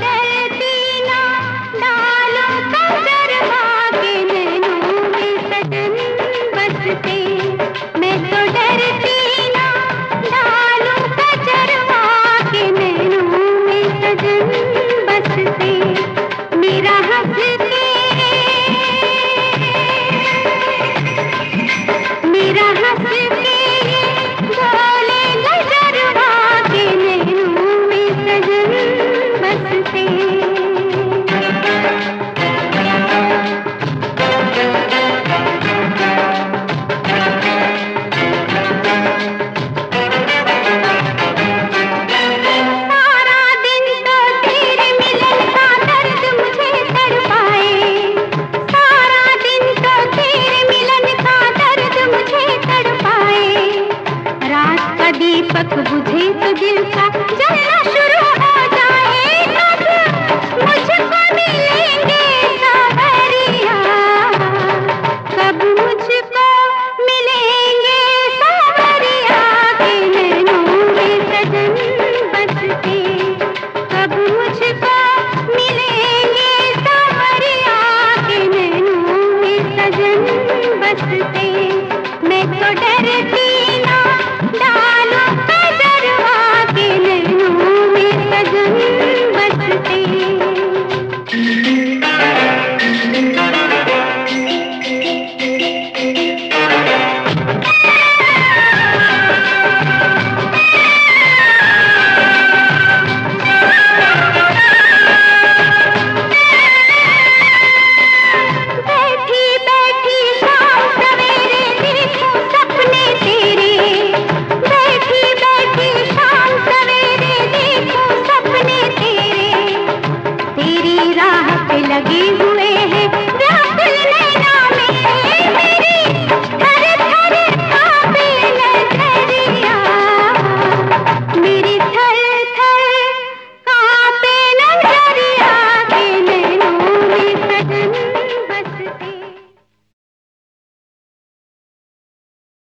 डर दीपक बुझे तो दिल का जलना शुरू